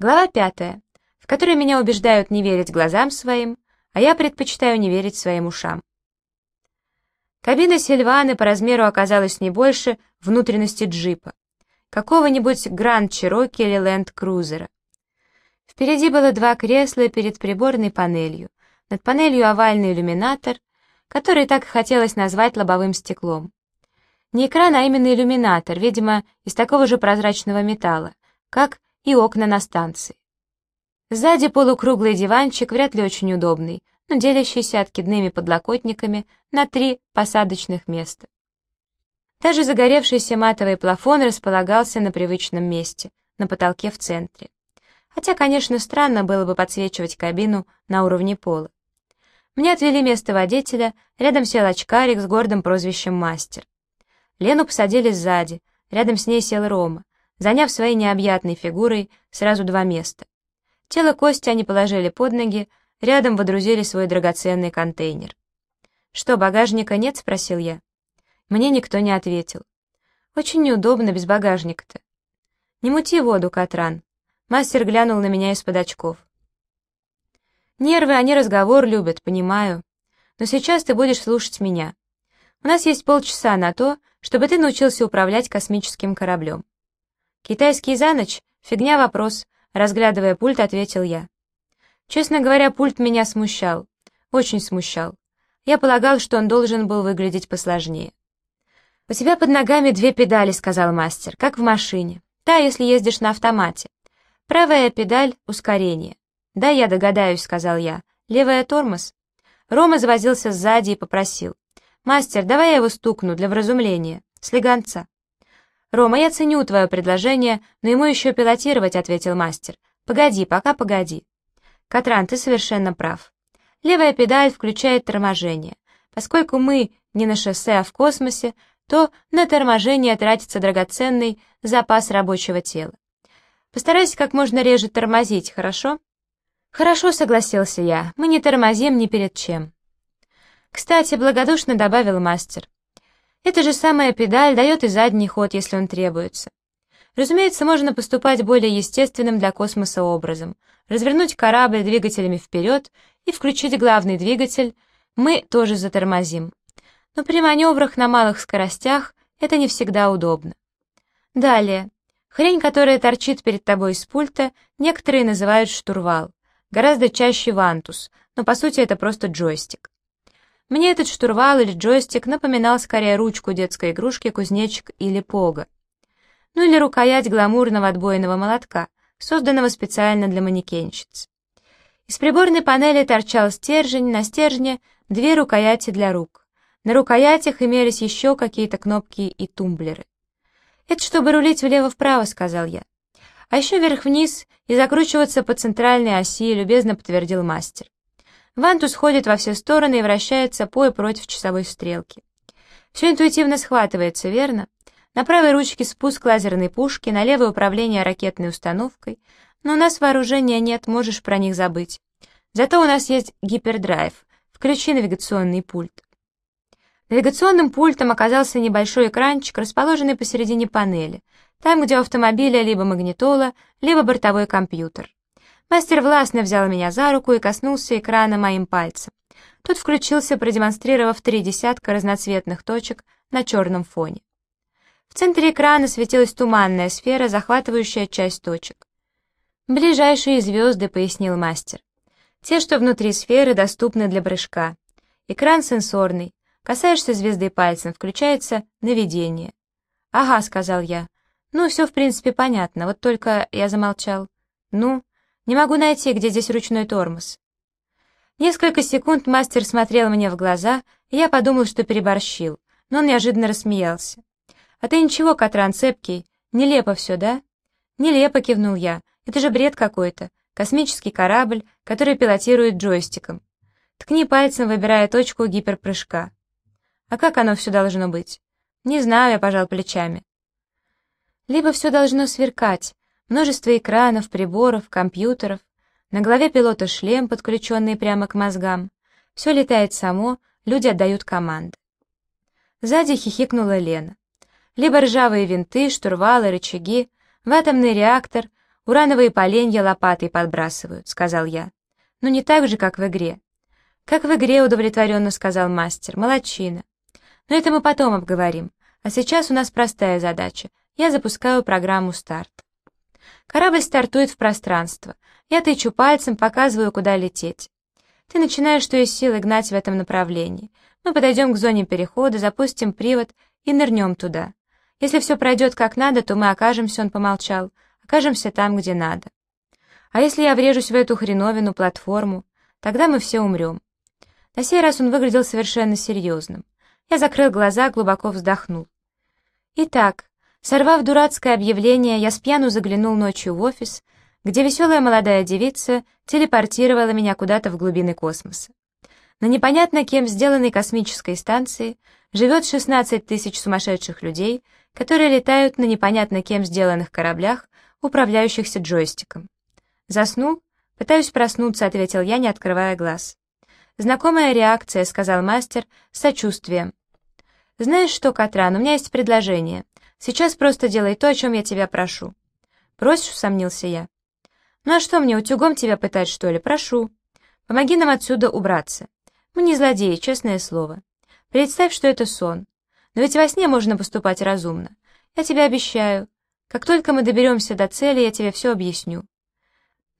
Глава пятая, в которой меня убеждают не верить глазам своим, а я предпочитаю не верить своим ушам. Кабина Сильваны по размеру оказалась не больше внутренности джипа, какого-нибудь Гранд Чироки или Ленд Крузера. Впереди было два кресла перед приборной панелью, над панелью овальный иллюминатор, который так и хотелось назвать лобовым стеклом. Не экран, а именно иллюминатор, видимо, из такого же прозрачного металла, как и окна на станции. Сзади полукруглый диванчик, вряд ли очень удобный, но делящийся откидными подлокотниками на три посадочных места. Даже загоревшийся матовый плафон располагался на привычном месте, на потолке в центре. Хотя, конечно, странно было бы подсвечивать кабину на уровне пола. Мне отвели место водителя, рядом сел очкарик с гордым прозвищем «Мастер». Лену посадили сзади, рядом с ней сел Рома, заняв своей необъятной фигурой сразу два места. Тело Кости они положили под ноги, рядом водрузили свой драгоценный контейнер. «Что, багажника нет?» — спросил я. Мне никто не ответил. «Очень неудобно без багажника-то». «Не мути воду, Катран». Мастер глянул на меня из-под очков. «Нервы, они разговор любят, понимаю. Но сейчас ты будешь слушать меня. У нас есть полчаса на то, чтобы ты научился управлять космическим кораблем». «Китайский за ночь? Фигня вопрос», — разглядывая пульт, ответил я. Честно говоря, пульт меня смущал. Очень смущал. Я полагал, что он должен был выглядеть посложнее. «У тебя под ногами две педали», — сказал мастер, — «как в машине. Да, если ездишь на автомате. Правая педаль — ускорение. Да, я догадаюсь», — сказал я. «Левая — тормоз». Рома завозился сзади и попросил. «Мастер, давай я его стукну для вразумления. Слегонца». «Рома, я ценю твое предложение, но ему еще пилотировать», — ответил мастер. «Погоди, пока погоди». «Катран, ты совершенно прав. Левая педаль включает торможение. Поскольку мы не на шоссе, а в космосе, то на торможение тратится драгоценный запас рабочего тела. Постарайся как можно реже тормозить, хорошо? Хорошо, согласился я, мы не тормозим ни перед чем. Кстати, благодушно добавил мастер. Эта же самая педаль дает и задний ход, если он требуется. Разумеется, можно поступать более естественным для космоса образом. Развернуть корабль двигателями вперед и включить главный двигатель, мы тоже затормозим но при маневрах на малых скоростях это не всегда удобно. Далее. Хрень, которая торчит перед тобой с пульта, некоторые называют штурвал, гораздо чаще вантус, но по сути это просто джойстик. Мне этот штурвал или джойстик напоминал скорее ручку детской игрушки кузнечик или пога. Ну или рукоять гламурного отбойного молотка, созданного специально для манекенщиц. Из приборной панели торчал стержень, на стержне две рукояти для рук. На рукоятях имелись еще какие-то кнопки и тумблеры. «Это чтобы рулить влево-вправо», — сказал я. «А еще вверх-вниз и закручиваться по центральной оси», — любезно подтвердил мастер. Вантус ходит во все стороны и вращается по и против часовой стрелки. Все интуитивно схватывается, верно? На правой ручке спуск лазерной пушки, на левое управление ракетной установкой. Но у нас вооружения нет, можешь про них забыть. Зато у нас есть гипердрайв. Включи навигационный пульт. Навигационным пультом оказался небольшой экранчик, расположенный посередине панели, там, где у автомобиля либо магнитола, либо бортовой компьютер. Мастер властно взял меня за руку и коснулся экрана моим пальцем. Тут включился, продемонстрировав три десятка разноцветных точек на черном фоне. В центре экрана светилась туманная сфера, захватывающая часть точек. «Ближайшие звезды», — пояснил мастер. «Те, что внутри сферы, доступны для прыжка. Экран сенсорный, Касаешься звезды пальцем, включается наведение. «Ага», — сказал я. «Ну, все, в принципе, понятно, вот только...» — я замолчал. «Ну, не могу найти, где здесь ручной тормоз». Несколько секунд мастер смотрел мне в глаза, и я подумал, что переборщил, но он неожиданно рассмеялся. «А ты ничего, Катран, цепкий, нелепо все, да?» «Нелепо», — кивнул я, — «это же бред какой-то, космический корабль, который пилотирует джойстиком. Ткни пальцем, выбирая точку гиперпрыжка. А как оно все должно быть? Не знаю, я пожал плечами. Либо все должно сверкать, множество экранов, приборов, компьютеров, на голове пилота шлем, подключенный прямо к мозгам. Все летает само, люди отдают команды. Сзади хихикнула Лена. Либо ржавые винты, штурвалы, рычаги, в атомный реактор, Урановые поленья лопатой подбрасывают», — сказал я. «Но не так же, как в игре». «Как в игре», — удовлетворенно сказал мастер. «Молодчина». «Но это мы потом обговорим. А сейчас у нас простая задача. Я запускаю программу «Старт». Корабль стартует в пространство. Я тычу пальцем, показываю, куда лететь. Ты начинаешь что из силы гнать в этом направлении. Мы подойдем к зоне перехода, запустим привод и нырнем туда. Если все пройдет как надо, то мы окажемся, он помолчал, окажемся там, где надо. А если я врежусь в эту хреновину, платформу, тогда мы все умрем. На сей раз он выглядел совершенно серьезным. Я закрыл глаза, глубоко вздохнул. Итак, сорвав дурацкое объявление, я спьяну заглянул ночью в офис, где веселая молодая девица телепортировала меня куда-то в глубины космоса. На непонятно кем сделанной космической станции живет 16 тысяч сумасшедших людей, которые летают на непонятно кем сделанных кораблях, управляющихся джойстиком. «Заснул?» «Пытаюсь проснуться», — ответил я, не открывая глаз. «Знакомая реакция», — сказал мастер сочувствием. «Знаешь что, Катран, у меня есть предложение. Сейчас просто делай то, о чем я тебя прошу». «Просишь?» — усомнился я. «Ну а что мне, утюгом тебя пытать, что ли? Прошу. Помоги нам отсюда убраться. Мы не злодеи, честное слово. Представь, что это сон. Но ведь во сне можно поступать разумно. Я тебе обещаю. Как только мы доберемся до цели, я тебе все объясню.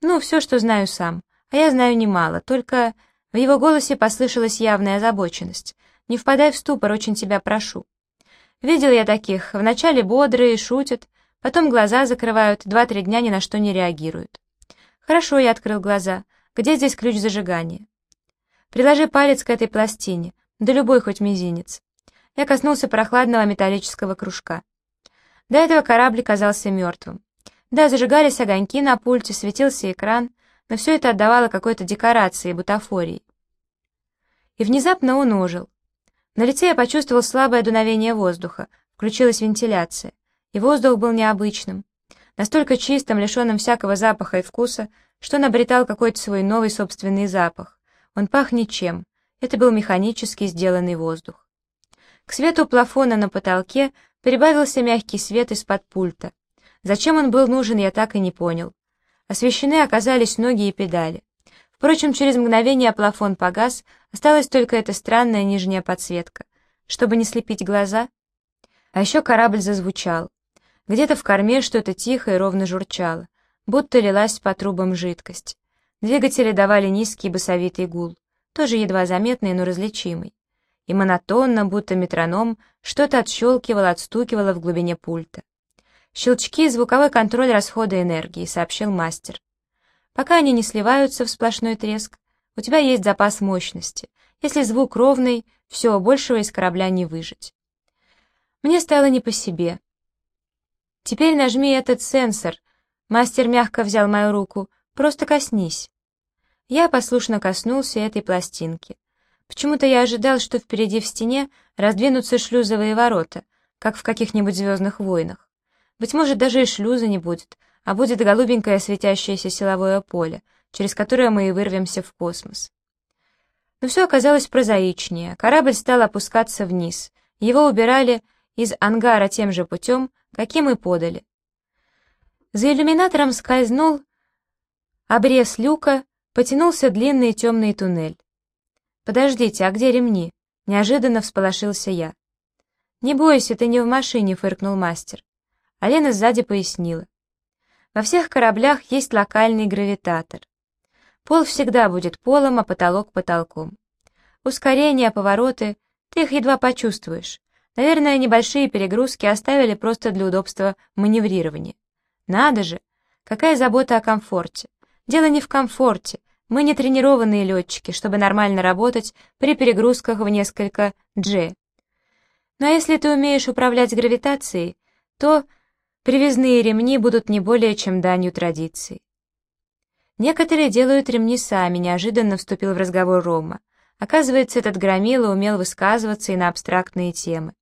Ну, все, что знаю сам. А я знаю немало, только в его голосе послышалась явная озабоченность. Не впадай в ступор, очень тебя прошу. Видел я таких, вначале бодрые, шутят, потом глаза закрывают, два-три дня ни на что не реагируют. Хорошо, я открыл глаза. Где здесь ключ зажигания? Приложи палец к этой пластине, да любой хоть мизинец. Я коснулся прохладного металлического кружка. До этого корабль казался мертвым. Да, зажигались огоньки на пульте, светился экран, но все это отдавало какой-то декорации, бутафории. И внезапно он ожил. На лице я почувствовал слабое дуновение воздуха, включилась вентиляция, и воздух был необычным, настолько чистым, лишенным всякого запаха и вкуса, что он обретал какой-то свой новый собственный запах. Он пах ничем, это был механически сделанный воздух. К свету плафона на потолке прибавился мягкий свет из-под пульта. Зачем он был нужен, я так и не понял. Освещены оказались ноги и педали. Впрочем, через мгновение плафон погас, осталась только эта странная нижняя подсветка. Чтобы не слепить глаза. А еще корабль зазвучал. Где-то в корме что-то тихо и ровно журчало, будто лилась по трубам жидкость. Двигатели давали низкий басовитый гул, тоже едва заметный, но различимый. И монотонно, будто метроном, что-то отщелкивало, отстукивало в глубине пульта. «Щелчки — звуковой контроль расхода энергии», — сообщил мастер. Пока они не сливаются в сплошной треск, у тебя есть запас мощности. Если звук ровный, все, большего из корабля не выжить. Мне стало не по себе. Теперь нажми этот сенсор. Мастер мягко взял мою руку. Просто коснись. Я послушно коснулся этой пластинки. Почему-то я ожидал, что впереди в стене раздвинутся шлюзовые ворота, как в каких-нибудь «Звездных войнах». Быть может, даже и шлюза не будет, а будет голубенькое светящееся силовое поле, через которое мы и вырвемся в космос. Но все оказалось прозаичнее. Корабль стал опускаться вниз. Его убирали из ангара тем же путем, каким и подали. За иллюминатором скользнул обрез люка, потянулся длинный темный туннель. «Подождите, а где ремни?» — неожиданно всполошился я. «Не бойся, ты не в машине», — фыркнул мастер. А Лена сзади пояснила. Во всех кораблях есть локальный гравитатор. Пол всегда будет полом, а потолок — потолком. Ускорения, повороты — ты их едва почувствуешь. Наверное, небольшие перегрузки оставили просто для удобства маневрирования. Надо же! Какая забота о комфорте. Дело не в комфорте. Мы не тренированные летчики, чтобы нормально работать при перегрузках в несколько G. Но если ты умеешь управлять гравитацией, то Привязные ремни будут не более чем данью традиции. Некоторые делают ремни сами, неожиданно вступил в разговор Рома. Оказывается, этот громила умел высказываться и на абстрактные темы.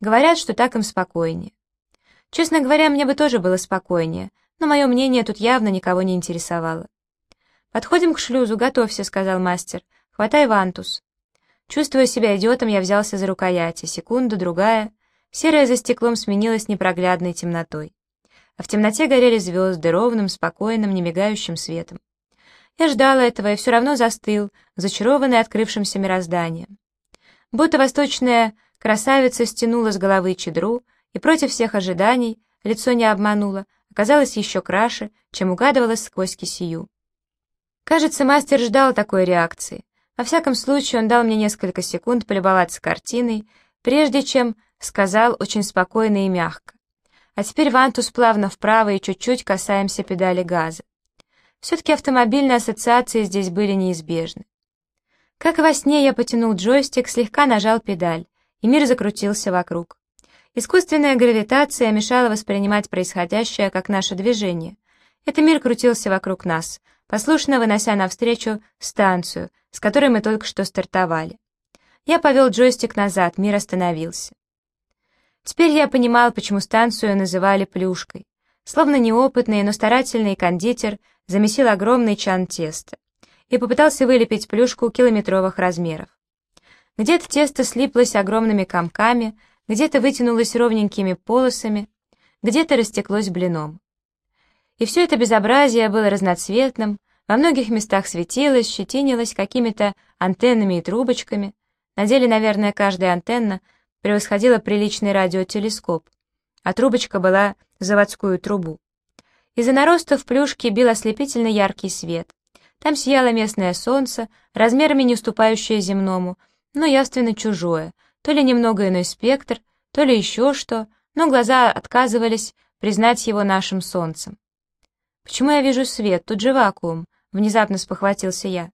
Говорят, что так им спокойнее. Честно говоря, мне бы тоже было спокойнее, но мое мнение тут явно никого не интересовало. «Подходим к шлюзу, готовься», — сказал мастер. «Хватай вантус». Чувствуя себя идиотом, я взялся за рукояти. Секунда, другая. Серое за стеклом сменилось непроглядной темнотой. А в темноте горели звезды ровным, спокойным, немигающим светом. Я ждала этого и все равно застыл, зачарованный открывшимся мирозданием. Будто восточная красавица стянула с головы чедру, и против всех ожиданий, лицо не обмануло, оказалось еще краше, чем угадывалось сквозь кисию. Кажется, мастер ждал такой реакции. Во всяком случае, он дал мне несколько секунд полюбоваться картиной, прежде чем сказал очень спокойно и мягко. А теперь вантус плавно вправо и чуть-чуть касаемся педали газа. Все-таки автомобильные ассоциации здесь были неизбежны. Как во сне я потянул джойстик, слегка нажал педаль, и мир закрутился вокруг. Искусственная гравитация мешала воспринимать происходящее как наше движение. Этот мир крутился вокруг нас, послушно вынося навстречу станцию, с которой мы только что стартовали. Я повел джойстик назад, мир остановился. Теперь я понимал, почему станцию называли «плюшкой». Словно неопытный, но старательный кондитер замесил огромный чан теста и попытался вылепить плюшку километровых размеров. Где-то тесто слиплось огромными комками, где-то вытянулось ровненькими полосами, где-то растеклось блином. И все это безобразие было разноцветным, во многих местах светилось, щетинилось какими-то антеннами и трубочками. На деле, наверное, каждая антенна превосходила приличный радиотелескоп, а трубочка была заводскую трубу. Из-за наростов плюшки бил ослепительно яркий свет. Там сияло местное солнце, размерами не уступающее земному, но явственно чужое, то ли немного иной спектр, то ли еще что, но глаза отказывались признать его нашим солнцем. «Почему я вижу свет? Тут же вакуум», — внезапно спохватился я.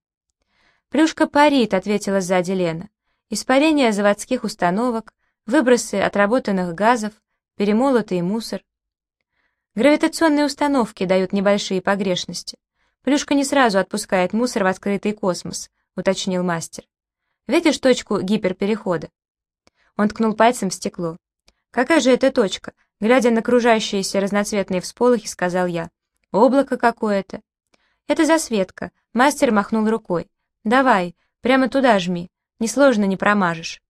«Плюшка парит», — ответила сзади Лена. «Испарение заводских установок, выбросы отработанных газов, перемолотый мусор. Гравитационные установки дают небольшие погрешности. Плюшка не сразу отпускает мусор в открытый космос», — уточнил мастер. «Видишь точку гиперперехода?» Он ткнул пальцем в стекло. «Какая же это точка?» Глядя на окружающиеся разноцветные всполохи, сказал я. Облако какое-то. Это засветка. Мастер махнул рукой. Давай, прямо туда жми. Несложно не промажешь.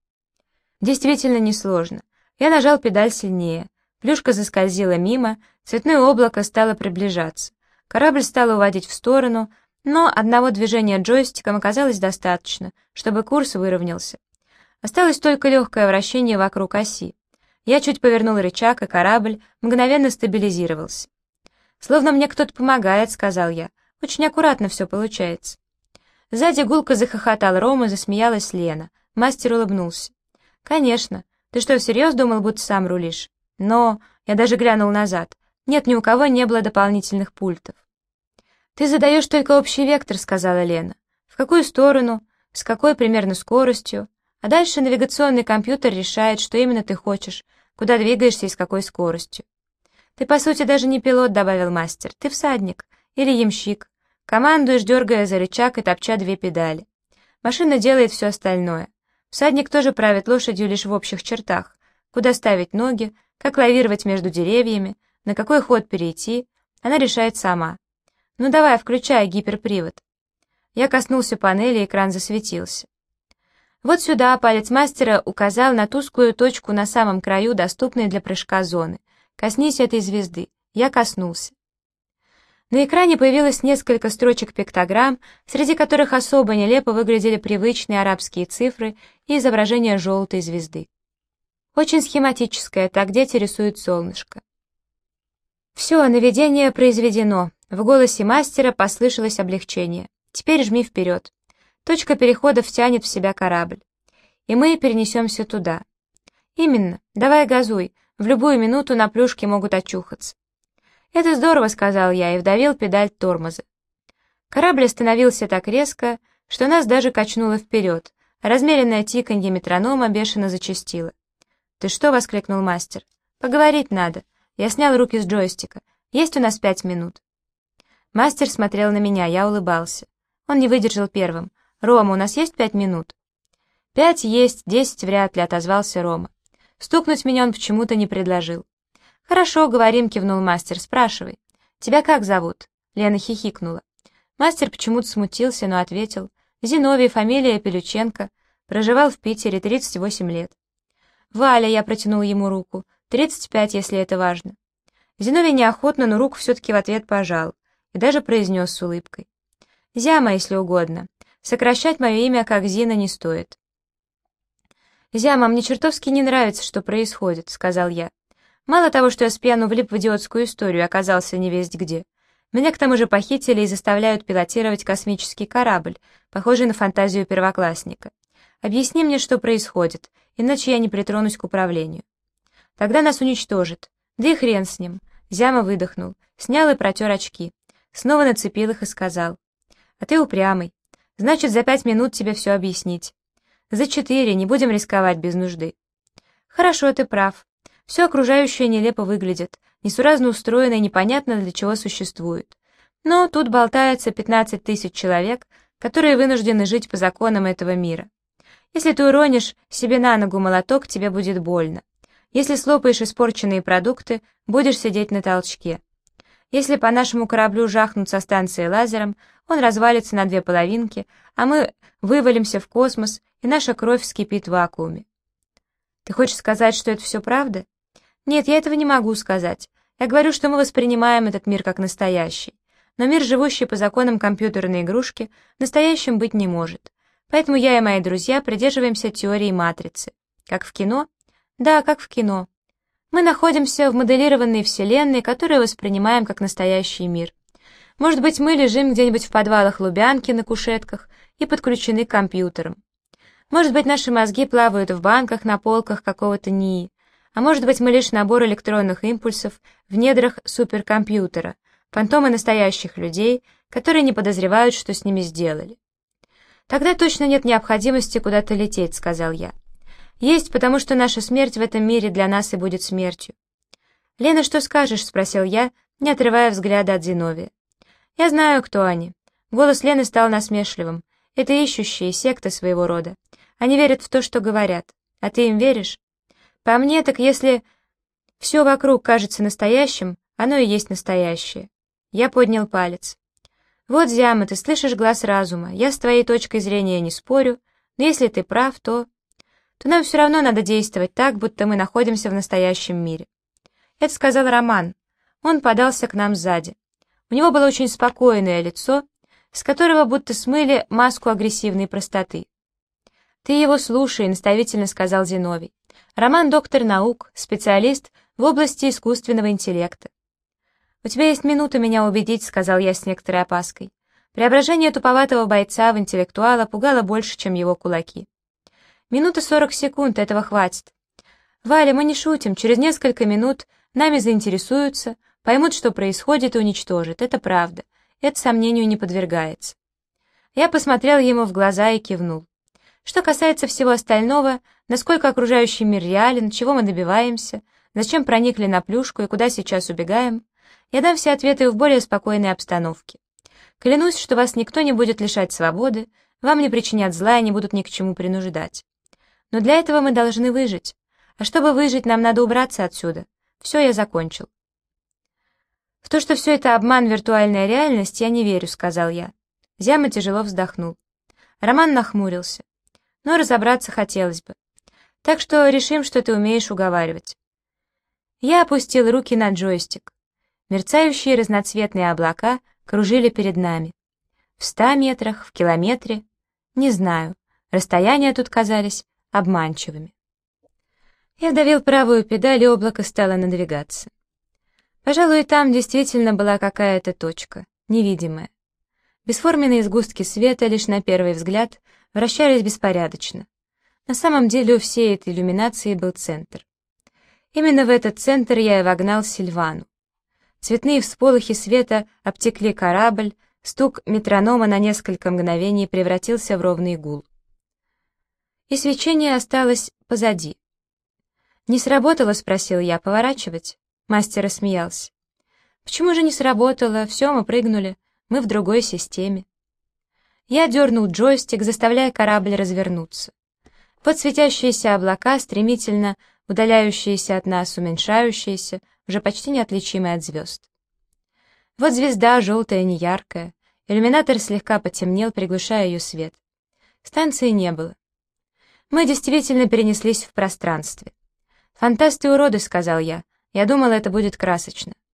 Действительно несложно. Я нажал педаль сильнее. Плюшка заскользила мимо, цветное облако стало приближаться. Корабль стал уводить в сторону, но одного движения джойстиком оказалось достаточно, чтобы курс выровнялся. Осталось только легкое вращение вокруг оси. Я чуть повернул рычаг, и корабль мгновенно стабилизировался. «Словно мне кто-то помогает», — сказал я. «Очень аккуратно все получается». Сзади гулко захохотал Рома, засмеялась Лена. Мастер улыбнулся. «Конечно. Ты что, всерьез думал, будто сам рулишь?» «Но...» Я даже глянул назад. Нет, ни у кого не было дополнительных пультов. «Ты задаешь только общий вектор», — сказала Лена. «В какую сторону? С какой примерно скоростью? А дальше навигационный компьютер решает, что именно ты хочешь, куда двигаешься и с какой скоростью. «Ты, по сути, даже не пилот», — добавил мастер. «Ты всадник. Или ямщик. Командуешь, дергая за рычаг и топча две педали. Машина делает все остальное. Всадник тоже правит лошадью лишь в общих чертах. Куда ставить ноги, как лавировать между деревьями, на какой ход перейти, она решает сама. Ну давай, включай гиперпривод. Я коснулся панели, экран засветился. Вот сюда палец мастера указал на тусклую точку на самом краю, доступной для прыжка зоны. Коснись этой звезды. Я коснулся. На экране появилось несколько строчек пиктограмм, среди которых особо нелепо выглядели привычные арабские цифры и изображение желтой звезды. Очень схематическое, так дети рисуют солнышко. Все, наведение произведено. В голосе мастера послышалось облегчение. Теперь жми вперед. Точка перехода втянет в себя корабль. И мы перенесемся туда. Именно. Давай газуй. В любую минуту на плюшке могут очухаться. «Это здорово», — сказал я и вдавил педаль тормоза. Корабль остановился так резко, что нас даже качнуло вперед. Размеренное тиканье метронома бешено зачастило. «Ты что?» — воскликнул мастер. «Поговорить надо». Я снял руки с джойстика. «Есть у нас пять минут». Мастер смотрел на меня, я улыбался. Он не выдержал первым. «Рома, у нас есть пять минут?» «Пять есть, десять вряд ли», — отозвался Рома. Стукнуть меня он почему-то не предложил. «Хорошо, говорим», — кивнул мастер, — «спрашивай». «Тебя как зовут?» Лена хихикнула. Мастер почему-то смутился, но ответил. «Зиновий, фамилия Пелюченко. Проживал в Питере 38 лет». «Валя», — я протянул ему руку. «35, если это важно». Зиновий неохотно, но руку все-таки в ответ пожал и даже произнес с улыбкой. «Зяма, если угодно. Сокращать мое имя как Зина не стоит». «Зяма, мне чертовски не нравится, что происходит», — сказал я. «Мало того, что я с пьяну влип в идиотскую историю, оказался невесть где. Меня к тому же похитили и заставляют пилотировать космический корабль, похожий на фантазию первоклассника. Объясни мне, что происходит, иначе я не притронусь к управлению. Тогда нас уничтожат. Да и хрен с ним. Зяма выдохнул, снял и протер очки. Снова нацепил их и сказал. А ты упрямый. Значит, за пять минут тебе все объяснить. За четыре, не будем рисковать без нужды. Хорошо, ты прав. Все окружающее нелепо выглядит, несуразно устроено и непонятно для чего существует. Но тут болтается 15 тысяч человек, которые вынуждены жить по законам этого мира. Если ты уронишь себе на ногу молоток, тебе будет больно. Если слопаешь испорченные продукты, будешь сидеть на толчке. Если по нашему кораблю жахнут со станции лазером, он развалится на две половинки, а мы вывалимся в космос, и наша кровь вскипит в вакууме. Ты хочешь сказать, что это все правда? Нет, я этого не могу сказать. Я говорю, что мы воспринимаем этот мир как настоящий. Но мир, живущий по законам компьютерной игрушки, настоящим быть не может. Поэтому я и мои друзья придерживаемся теории матрицы. Как в кино? Да, как в кино. Мы находимся в моделированной вселенной, которую воспринимаем как настоящий мир. Может быть, мы лежим где-нибудь в подвалах Лубянки на кушетках и подключены к компьютерам. Может быть, наши мозги плавают в банках на полках какого-то НИИ. А может быть, мы лишь набор электронных импульсов в недрах суперкомпьютера, фантомы настоящих людей, которые не подозревают, что с ними сделали. «Тогда точно нет необходимости куда-то лететь», — сказал я. «Есть, потому что наша смерть в этом мире для нас и будет смертью». «Лена, что скажешь?» — спросил я, не отрывая взгляда от Зиновия. «Я знаю, кто они». Голос Лены стал насмешливым. «Это ищущие, секты своего рода. Они верят в то, что говорят. А ты им веришь?» По мне, так если все вокруг кажется настоящим, оно и есть настоящее. Я поднял палец. Вот, Зяма, ты слышишь глаз разума. Я с твоей точкой зрения не спорю, но если ты прав, то... То нам все равно надо действовать так, будто мы находимся в настоящем мире. Это сказал Роман. Он подался к нам сзади. У него было очень спокойное лицо, с которого будто смыли маску агрессивной простоты. «Ты его слушай», — наставительно сказал Зиновий. «Роман — доктор наук, специалист в области искусственного интеллекта. «У тебя есть минута меня убедить», — сказал я с некоторой опаской. Преображение туповатого бойца в интеллектуала пугало больше, чем его кулаки. Минута сорок секунд, этого хватит. Валя, мы не шутим, через несколько минут нами заинтересуются, поймут, что происходит и уничтожат. Это правда. Это сомнению не подвергается. Я посмотрел ему в глаза и кивнул. Что касается всего остального, насколько окружающий мир реален, чего мы добиваемся, зачем проникли на плюшку и куда сейчас убегаем, я дам все ответы в более спокойной обстановке. Клянусь, что вас никто не будет лишать свободы, вам не причинят зла и не будут ни к чему принуждать. Но для этого мы должны выжить. А чтобы выжить, нам надо убраться отсюда. Все, я закончил. В то, что все это обман, виртуальная реальность, я не верю, сказал я. Зяма тяжело вздохнул. Роман нахмурился. Но разобраться хотелось бы. Так что решим, что ты умеешь уговаривать. Я опустил руки на джойстик. Мерцающие разноцветные облака кружили перед нами. В ста метрах, в километре, не знаю, расстояния тут казались обманчивыми. Я давил правую педаль, и облако стало надвигаться. Пожалуй, там действительно была какая-то точка, невидимая. Бесформенные сгустки света лишь на первый взгляд вращались беспорядочно. На самом деле у всей этой иллюминации был центр. Именно в этот центр я и вогнал Сильвану. Цветные всполохи света обтекли корабль, стук метронома на несколько мгновений превратился в ровный гул. И свечение осталось позади. «Не сработало?» — спросил я. «Поворачивать?» Мастер рассмеялся. «Почему же не сработало? Все, мы прыгнули. Мы в другой системе». Я дернул джойстик, заставляя корабль развернуться. Вот светящиеся облака, стремительно удаляющиеся от нас, уменьшающиеся, уже почти неотличимые от звезд. Вот звезда, желтая, неяркая. Иллюминатор слегка потемнел, приглушая ее свет. Станции не было. Мы действительно перенеслись в пространстве. «Фантасты уроды», — сказал я. «Я думал, это будет красочно.